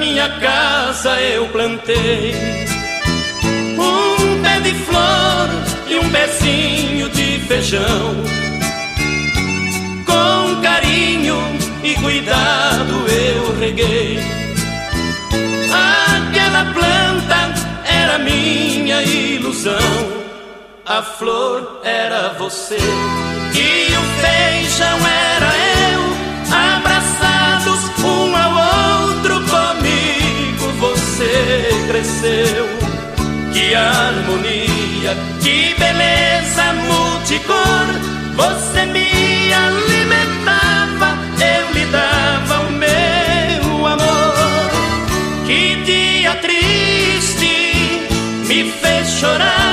minha casa eu plantei um pé de flor e um pezinho de feijão. Com carinho e cuidado eu reguei. Aquela planta era minha ilusão. A flor era você e o feijão era Cresceu, que harmonia, que beleza multicor. Você me alimentava, eu lhe dava o meu amor. Que dia triste me fez chorar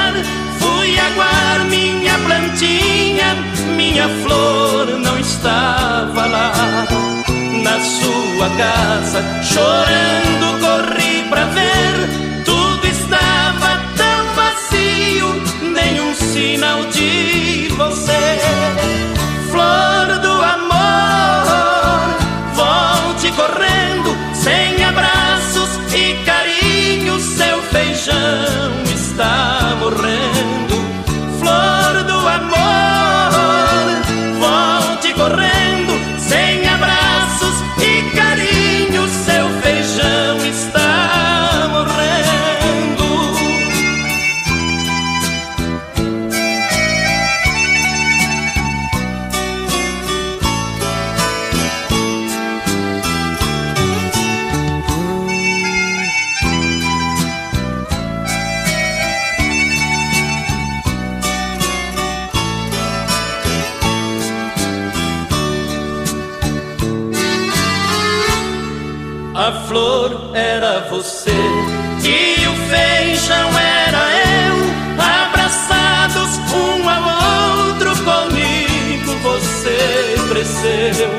aguar minha plantinha, minha flor não estava lá. Na sua casa, chorando, sinal de você. Flor do amor, volte correndo, sem abraços e carinho, seu feijão está morrendo. Você e o feijão era eu, abraçados um ao outro comigo você cresceu.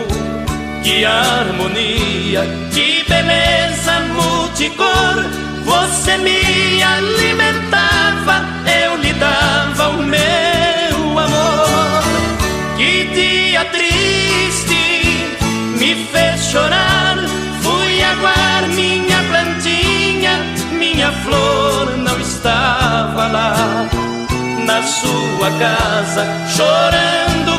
Que harmonia, que beleza multicor, você me alimentava, eu lhe dava o meu amor. Que dia triste me fez chorar, flor não estava lá. Na sua casa, chorando,